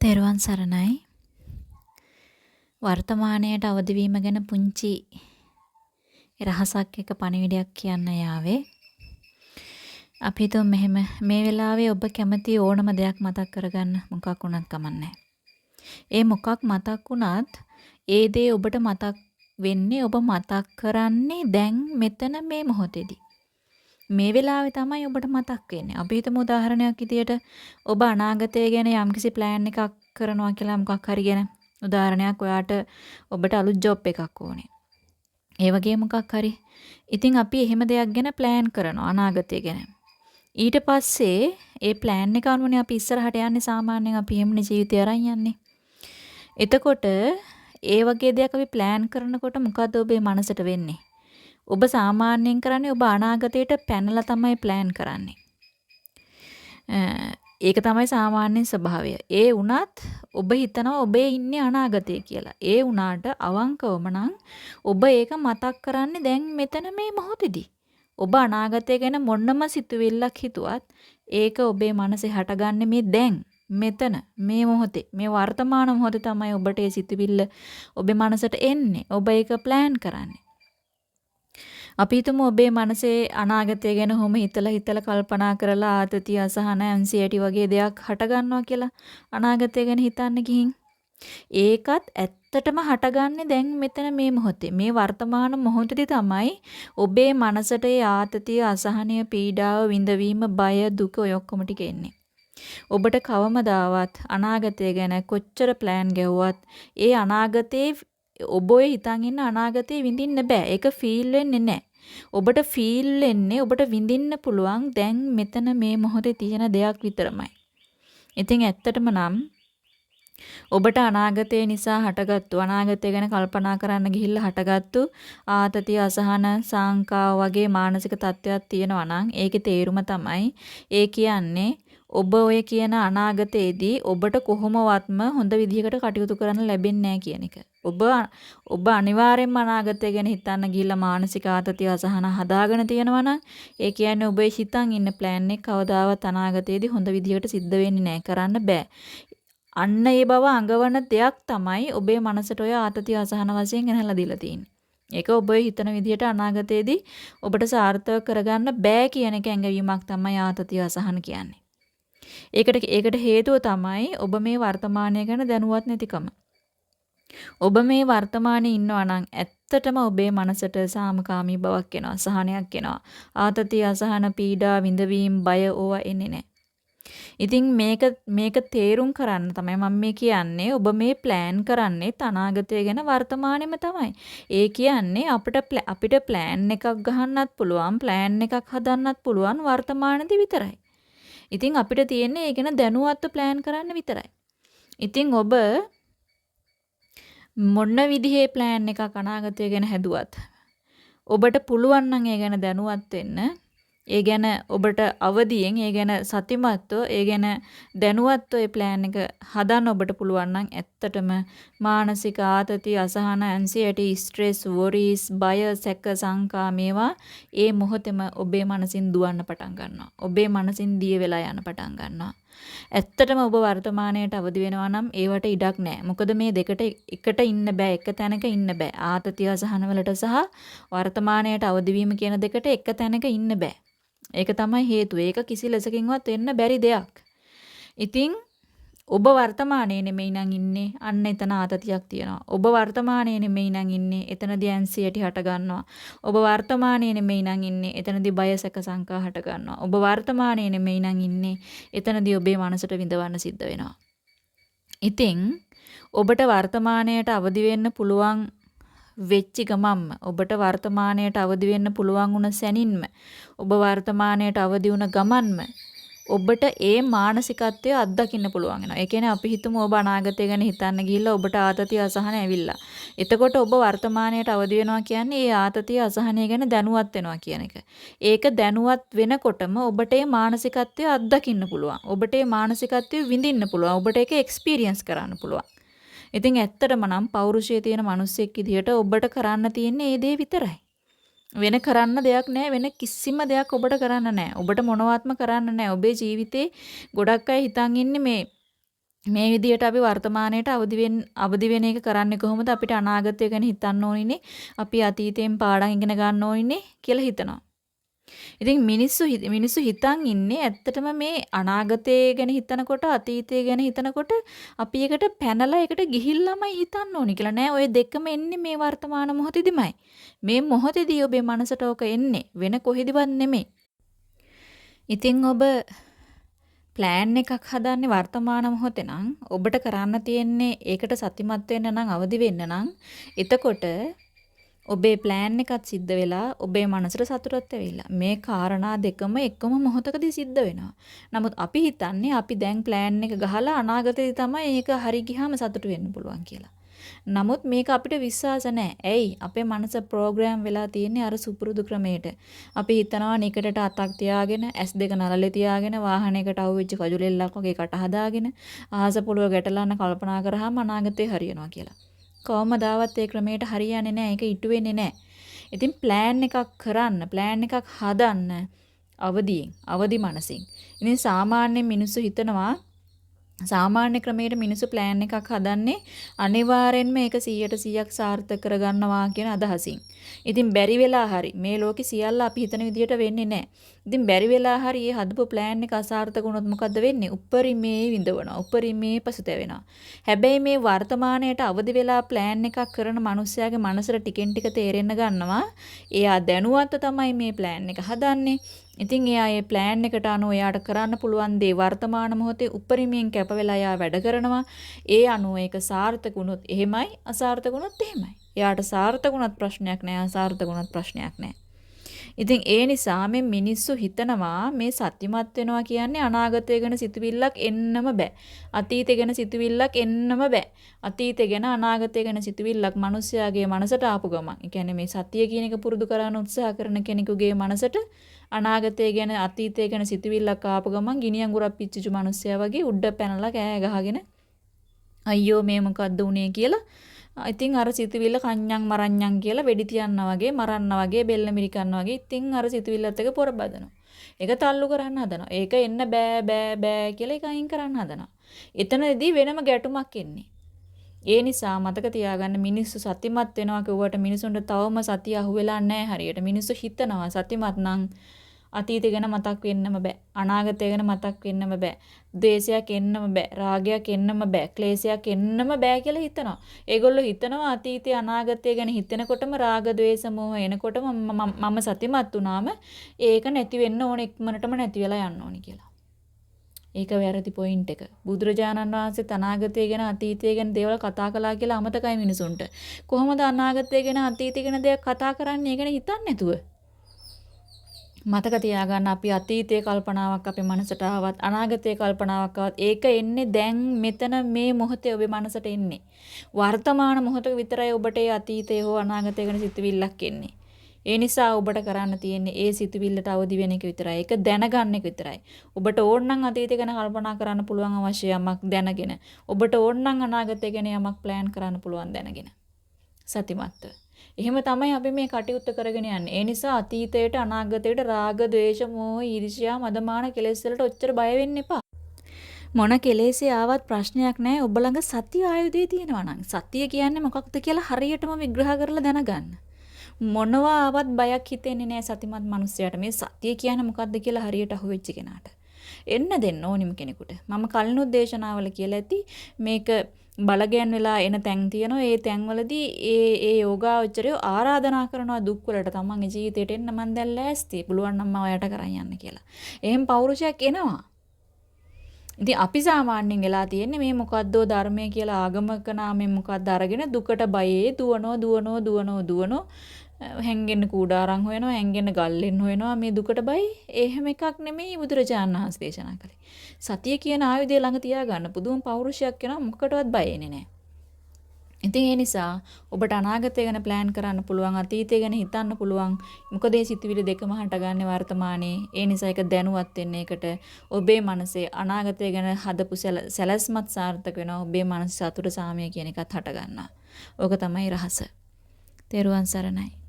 තෙරුවන් සරණයි. වර්තමානයට අවදි වීම ගැන පුංචි රහසක් එක පණිවිඩයක් කියන්න යාවේ. අපි හිතමු මෙහෙම මේ වෙලාවේ ඔබ කැමති ඕනම දෙයක් මතක් කරගන්න මොකක් වුණත් කමන්නේ. ඒ මොකක් මතක් වුණත් ඒ දේ ඔබට මතක් වෙන්නේ ඔබ මතක් කරන්නේ දැන් මෙතන මේ මොහොතේදී. මේ වෙලාවේ තමයි ඔබට මතක් වෙන්නේ. අපි හිතමු උදාහරණයක් විදියට ඔබ අනාගතය ගැන යම්කිසි ප්ලෑන් එකක් කරනවා කියලා මොකක් හරි ගැන. උදාහරණයක් ඔයාට ඔබට අලුත් ජොබ් එකක් ඕනේ. ඒ වගේ මොකක් හරි. ඉතින් අපි එහෙම දෙයක් ගැන ප්ලෑන් කරනවා අනාගතය ගැන. ඊට පස්සේ ඒ ප්ලෑන් එක අනුවනේ අපි ඉස්සරහට යන්නේ සාමාන්‍යයෙන් අපි එහෙමනේ ජීවිතය අරන් යන්නේ. එතකොට ඒ වගේ දෙයක් අපි ප්ලෑන් කරනකොට මොකද්ද ඔබේ මනසට වෙන්නේ? ඔබ සාමාන්‍යයෙන් කරන්නේ ඔබ අනාගතයට පැනලා තමයි plan කරන්නේ. ඒක තමයි සාමාන්‍ය ස්වභාවය. ඒ වුණත් ඔබ හිතනවා ඔබේ ඉන්නේ අනාගතේ කියලා. ඒ වුණාට අවංකවම නම් ඔබ ඒක මතක් කරන්නේ දැන් මෙතන මේ මොහොතේදී. ඔබ අනාගතය ගැන මොනම සිතුවිල්ලක් හිතුවත් ඒක ඔබේ මනසේ හටගන්නේ මේ දැන් මෙතන මේ මොහොතේ මේ වර්තමාන මොහොතේ තමයි ඔබට ඒ සිතුවිල්ල ඔබේ මනසට එන්නේ. ඔබ ඒක plan කරන්නේ. අපි හිතමු ඔබේ මනසේ අනාගතය ගැන හොම හිතලා හිතලා කල්පනා කරලා ආතතිය අසහන ඇන්සියටි වගේ දෙයක් හට ගන්නවා කියලා අනාගතය ගැන හිතන්න ගිහින් ඒකත් ඇත්තටම හටගන්නේ දැන් මෙතන මේ මොහොතේ මේ වර්තමාන මොහොතේදී තමයි ඔබේ මනසට ඒ ආතතිය අසහනය පීඩාව විඳවීම බය දුක ඔය ඔක්කොම ටික එන්නේ ඔබට කවමදාවත් අනාගතය ගැන කොච්චර ප්ලෑන් ගැව්වත් ඒ අනාගතේ ඔබ ඔය හිතන් ඉන්න අනාගතේ විඳින්න බෑ. ඒක ෆීල් වෙන්නේ නැහැ. ඔබට ෆීල් වෙන්නේ ඔබට විඳින්න පුළුවන් දැන් මෙතන මේ මොහොතේ තියෙන දෙයක් විතරමයි. ඉතින් ඇත්තටම නම් ඔබට අනාගතය නිසා හටගත්තු අනාගතය ගැන කල්පනා කරන්න ගිහිල්ලා හටගත්තු ආතතිය අසහන සංකා වගේ මානසික තත්ත්වයක් තියෙනවා නම් ඒකේ තේරුම තමයි ඒ කියන්නේ ඔබ ඔය කියන අනාගතයේදී ඔබට කොහොමවත්ම හොඳ විදිහකට කටයුතු කරන්න ලැබෙන්නේ නැහැ කියන එක. ඔබ ඔබ අනිවාර්යෙන්ම අනාගතය ගැන හිතන්න ගිහිල්ලා මානසික ආතතිය අසහන හදාගෙන තියෙනවා නම් ඒ කියන්නේ ඔබේ හිතන් ඉන්න ප්ලෑන් එක කවදාවත් අනාගතයේදී හොඳ විදිහකට සිද්ධ වෙන්නේ නැහැ කරන්න බෑ. අන්න ඒ බව අඟවන දෙයක් තමයි ඔබේ මනසට ඔය ආතතිය අසහන වශයෙන් ගෙනහැලා දීලා තියෙන්නේ. ඒක ඔබ හිතන විදිහට අනාගතයේදී ඔබට සාර්ථක කරගන්න බෑ කියන එක ඇඟවීමක් තමයි ආතතිය අසහන කියන්නේ. ඒකට ඒකට හේතුව තමයි ඔබ මේ වර්තමානය ගැන දැනුවත් නැතිකම. ඔබ මේ වර්තමානයේ ඉන්නවා නම් ඇත්තටම ඔබේ මනසට සාමකාමී බවක් එනවා සහනයක් එනවා ආතතිය අසහන පීඩා විඳවීම බය ඕවා එන්නේ නැහැ ඉතින් මේක මේක තේරුම් කරන්න තමයි මම මේ කියන්නේ ඔබ මේ ප්ලෑන් කරන්නේ අනාගතය ගැන වර්තමානෙම තමයි. ඒ කියන්නේ අපිට අපිට ප්ලෑන් එකක් ගහන්නත් පුළුවන් ප්ලෑන් එකක් හදන්නත් පුළුවන් වර්තමානයේදී විතරයි. ඉතින් අපිට තියෙන්නේ ඒ ගැන දැනුවත්ව ප්ලෑන් කරන්න විතරයි. ඉතින් ඔබ මොන විදිහේ ප්ලෑන් එකක් අනාගතය ගැන හැදුවත් ඔබට පුළුවන් නම් ඒ ගැන දැනුවත් වෙන්න ඒ ගැන ඔබට අවදියෙන් ඒ ගැන සතිමත්ව ඒ ගැන දැනුවත්ව ඒ ප්ලෑන් එක හදන්න ඔබට පුළුවන් නම් ඇත්තටම මානසික ආතති අසහන ඇන්සියටි ස්ට්‍රෙස් වොරීස් බය සැක සංකා මේවා ඒ මොහොතේම ඔබේ මනසින් දුවන්න පටන් ගන්නවා ඔබේ මනසින් දිය වෙලා යන පටන් ගන්නවා ඇත්තටම ඔබ වර්තමානයට අවදි වෙනවා නම් ඒවට ඉඩක් නැහැ. මොකද මේ දෙකට එකට ඉන්න බෑ. එක තැනක ඉන්න බෑ. ආතතිය අසහන වලට සහ වර්තමානයට අවදි වීම කියන දෙකට එක තැනක ඉන්න බෑ. ඒක තමයි හේතුව. ඒක කිසි ලෙසකින්වත් වෙන්න බැරි දෙයක්. ඉතින් ඔබ වර්තමානයේ නෙමෙයි නං ඉන්නේ. අන්න එතන ආතතියක් තියෙනවා. ඔබ වර්තමානයේ නෙමෙයි නං ඉන්නේ. එතනදී ඇන්සියටි හට ගන්නවා. ඔබ වර්තමානයේ නෙමෙයි නං ඉන්නේ. එතනදී බය සැක සංකා හට ගන්නවා. ඔබ වර්තමානයේ නෙමෙයි නං ඉන්නේ. එතනදී ඔබේ මනසට විඳවන්න සිද්ධ වෙනවා. ඉතින් ඔබට වර්තමානයට අවදි වෙන්න පුළුවන් වෙච්ච ගමම්ම ඔබට වර්තමානයට අවදි වෙන්න පුළුවන් වුණ සැනින්ම ඔබ වර්තමානයට අවදි වුණ ගමන්ම ඔබට ඒ මානසිකත්වය අත්දකින්න පුළුවන් වෙනවා. ඒ කියන්නේ අපි හිතමු ඔබ අනාගතය ගැන හිතන්න ගිහිල්ලා ඔබට ආතතිය අසහන ඇවිල්ලා. එතකොට ඔබ වර්තමානයට අවදි වෙනවා කියන්නේ ඒ ආතතිය අසහනය ගැන දැනුවත් වෙනවා කියන එක. ඒක දැනුවත් වෙනකොටම ඔබට ඒ මානසිකත්වය අත්දකින්න පුළුවන්. ඔබට ඒ මානසිකත්වය විඳින්න පුළුවන්. ඔබට ඒක එක්ස්පීරියන්ස් කරන්න පුළුවන්. ඉතින් ඇත්තටම නම් පෞරුෂය තියෙන මිනිස්සෙක් විදිහට ඔබට කරන්න තියෙන්නේ ඒ දේ විතරයි. වෙන කරන්න දෙයක් නැහැ වෙන කිසිම දෙයක් ඔබට කරන්න නැහැ. ඔබට මොනවත්ම කරන්න නැහැ. ඔබේ ජීවිතේ ගොඩක් අය හිතන් ඉන්නේ මේ මේ විදිහට අපි වර්තමානයේට අවදි වෙන්න අවදි වෙන එක කරන්නේ කොහොමද අපිට අනාගතය ගැන හිතන්න ඕනිනේ අපි අතීතයෙන් පාඩම් ඉගෙන ගන්න ඕනිනේ කියලා හිතනවා. ඉතින් මිනිස්සු මිනිස්සු හිතන් ඉන්නේ ඇත්තටම මේ අනාගතය ගැන හිතනකොට අතීතය ගැන හිතනකොට අපි එකට පැනලා එකට ගිහිල්ලාමයි හිතන්න ඕනි කියලා නෑ ඔය දෙකම එන්නේ මේ වර්තමාන මොහොතේදීමයි. මේ මොහොතේදී ඔබේ මනසට ඕක එන්නේ වෙන කොහෙදිවත් නෙමෙයි. ඉතින් ඔබ ප්ලෑන් එකක් හදන්නේ වර්තමාන මොහොතේ නම් ඔබට කරන්න තියෙන්නේ ඒකට සතිමත් වෙන්න නම් අවදි වෙන්න නම් එතකොට ඔබේ ප්ලෑන් එකත් සිද්ධ වෙලා ඔබේ මනසට සතුටත් ඇවිල්ලා මේ காரணා දෙකම එකම මොහොතකදී සිද්ධ වෙනවා. නමුත් අපි හිතන්නේ අපි දැන් ප්ලෑන් එක ගහලා අනාගතේදී තමයි ඒක හරි ගියාම සතුට වෙන්න පුළුවන් කියලා. නමුත් මේක අපිට විශ්වාස නැහැ. ඇයි? අපේ මනස ප්‍රෝග්‍රෑම් වෙලා තියෙන්නේ අර සුපුරුදු ක්‍රමයට. අපි හිතනවා නිකටට අතක් තියාගෙන, ඇස් දෙක නළලේ තියාගෙන, වාහනයකට අවුවිච්ච කජුලෙල්ලක් වගේ කට හදාගෙන, ආහස පොළව ගැටලන්න කල්පනා කරාම අනාගතේ හරියනවා කියලා. කොහමදාවත් ඒ ක්‍රමයට හරියන්නේ නැහැ. ඒක ඉටු වෙන්නේ නැහැ. ඉතින් ප්ලෑන් එකක් කරන්න, ප්ලෑන් එකක් හදන්න අවදියෙන්, අවදි මනසින්. ඉතින් සාමාන්‍ය මිනිස්සු හිතනවා සාමාන්‍ය ක්‍රමයට මිනිස්සු ප්ලෑන් එකක් හදන්නේ අනිවාර්යෙන්ම ඒක 100ට 100ක් සාර්ථක කරගන්නවා කියන අදහසින්. ඉතින් බැරි වෙලා හරි මේ ලෝකේ සියල්ල අපි හිතන විදිහට වෙන්නේ නැහැ. ඉතින් බැරි වෙලා හරි මේ හදපු ප්ලෑන් එක අසාර්ථක වුණොත් මොකද්ද වෙන්නේ? උපරිමේ විඳවනවා. උපරිමේ පසුතැවෙනවා. හැබැයි මේ වර්තමානයට අවදි වෙලා ප්ලෑන් එකක් කරන මිනිස්සයාගේ මනසට ටිකෙන් ටික තේරෙන්න ගන්නවා. එයා දැනුවත්ව තමයි මේ ප්ලෑන් එක හදන්නේ. ඉතින් එයා මේ ප්ලෑන් එකට අනුව එයාට කරන්න පුළුවන් දේ වර්තමාන මොහොතේ උපරිමයෙන් කැප වෙලා එයා වැඩ කරනවා. ඒ අනුව ඒක සාර්ථක වුණොත් එහෙමයි අසාර්ථක වුණොත් එහෙමයි. එයාට සාර්ථක වුණත් ප්‍රශ්නයක් නෑ අසාර්ථක වුණත් ප්‍රශ්නයක් නෑ. ඉතින් ඒ නිසා මේ මිනිස්සු හිතනවා මේ සත්‍යමත් වෙනවා කියන්නේ අනාගතය ගැන සිතුවිල්ලක් එන්නම බෑ. අතීතය ගැන සිතුවිල්ලක් එන්නම බෑ. අතීතය ගැන අනාගතය ගැන සිතුවිල්ලක් මිනිස්යාගේ මනසට ආපු ගමන්. ඒ කියන්නේ මේ සතිය කියන එක පුරුදු කරන්න උත්සාහ කරන කෙනෙකුගේ මනසට අනාගතය ගැන අතීතය ගැන සිතුවිල්ලක් ආපු ගමන් ගිනි අඟුරක් පිච්චිචු මිනිස්සයා වගේ උඩ පැනලා කෑ ගහගෙන අයියෝ මේ මොකද්ද උනේ කියලා ඉතින් අර සිතුවිල්ල කන්‍යම් මරන්‍යම් කියලා වෙඩි තියන්නා වගේ මරන්නා වගේ බෙල්ල මිරිකන්නා වගේ ඉතින් අර සිතුවිල්ලත් එක පොර බදනවා. ඒක තල්ලු කරන්න හදනවා. ඒක එන්න බෑ බෑ බෑ කියලා ඒක අයින් කරන්න හදනවා. එතනදී වෙනම ගැටුමක් එන්නේ. ඒ නිසා මතක තියාගන්න මිනිස්සු සතිමත් වෙනවා කිව්වට මිනිසුන්ට තවම සතිය අහුවෙලා නැහැ හරියට. මිනිස්සු හිතනවා සතිමත් නම් අතීතය ගැන මතක් වෙන්නම බෑ. අනාගතය ගැන මතක් වෙන්නම බෑ. ද්වේෂයක් එන්නම බෑ. රාගයක් එන්නම බෑ. ක්ලේශයක් එන්නම බෑ කියලා හිතනවා. ඒගොල්ලෝ හිතනවා අතීතය අනාගතය ගැන හිතනකොටම රාග ද්වේෂ මෝහ එනකොටම මම සතිමත් වුණාම ඒක නැති වෙන්න ඕන ඉක්මනටම නැති වෙලා යන්න ඕනි කියලා. ඒක වැරදි පොයින්ට් එක. බුදුරජාණන් වහන්සේ අනාගතය ගැන අතීතය ගැන දේවල් කතා කළා කියලා අමතකයි මිනිසුන්ට. කොහොමද අනාගතය ගැන අතීතය ගැන දෙයක් කතා කරන්නේ ගැන හිතන්නේ නැතුව? මතක තියාගන්න අපි අතීතයේ කල්පනාවක් අපේ මනසට ආවත් අනාගතයේ කල්පනාවක් ආවත් ඒක එන්නේ දැන් මෙතන මේ මොහොතේ ඔබේ මනසට එන්නේ වර්තමාන මොහොතක විතරයි ඔබට ඒ අතීතය හෝ අනාගතය ගැන සිතුවිල්ලක් එන්නේ ඒ නිසා ඔබට කරන්න තියෙන්නේ ඒ සිතුවිල්ලට අවදි වෙන එක විතරයි. ඒක දැනගන්න එක විතරයි. ඔබට ඕන නම් අතීතය ගැන කල්පනා කරන්න පුළුවන් අවශ්‍ය යමක් දැනගෙන. ඔබට ඕන නම් අනාගතය ගැන යමක් ප්ලෑන් කරන්න පුළුවන් දැනගෙන. සතිමත්ව. එහෙම තමයි අපි මේ කටයුත්ත කරගෙන යන්නේ. ඒ නිසා අතීතයට අනාගතයට රාග, ద్వේෂ, මෝහ, ඊර්ෂ්‍යා, මදමාන කෙලෙස් වලට ඔච්චර බය වෙන්න එපා. මොන කෙලෙසේ ආවත් ප්‍රශ්නයක් නැහැ. ඔබ ළඟ සතිය ආයුධය තියෙනවා නම්. සතිය කියන්නේ මොකක්ද කියලා හරියටම විග්‍රහ කරලා දැනගන්න. මොනවා ආවත් බයක් හිතෙන්නේ නැහැ සතිමත් මිනිස්සයාට. මේ සතිය කියන්නේ මොකක්ද කියලා හරියට අහුවෙච්ච කෙනාට. එන්න දෙන්න ඕනිම කෙනෙකුට. මම කලිනුත් දේශනාවල කියලා ඇති මේක බලගයන් වෙලා එන තැන් තියෙනවා. ඒ තැන්වලදී ඒ ඒ යෝගාවචරය ආරාධනා කරනවා දුක් වලට තමන්ගේ ජීවිතේට එන්න මන් දැන් ලෑස්ති. පුළුවන් නම් මම ඔයාලට කරන් යන්න කියලා. එහෙම පෞරුෂයක් එනවා. ඉතින් අපි සාමාන්‍යයෙන් වෙලා තියෙන්නේ මේ මොකද්දෝ ධර්මය කියලා ආගමක නාමයෙන් මොකද්ද අරගෙන දුකට බයේ දුවනෝ දුවනෝ දුවනෝ දුවනෝ හැංගෙන්න කූඩාරම් හොයනවා හැංගෙන්න ගල්ලෙන් හොයනවා මේ දුකට බයි එහෙම එකක් නෙමෙයි බුදුරජාණන් වහන්සේ දේශනා කළේ. සතිය කියන ආයුධය ළඟ තියාගන්න පුදුම පෞරුෂයක් වෙනවා මොකකටවත් බය එන්නේ නැහැ. ඉතින් ඒ නිසා ඔබට අනාගතය ගැන ප්ලෑන් කරන්න පුළුවන් අතීතය ගැන හිතන්න පුළුවන්. මොකද මේ සිතුවිලි දෙකම හටගන්නේ වර්තමානයේ. ඒ නිසා ඒක දැනුවත් වෙන්න ඒකට ඔබේ මනසේ අනාගතය ගැන හදපු සැලැස්මත් සාර්ථක වෙනවා. ඔබේ මනසේ සතුට සාමය කියන එකත් හට ගන්නවා. ඕක තමයි රහස. තෙරුවන් සරණයි.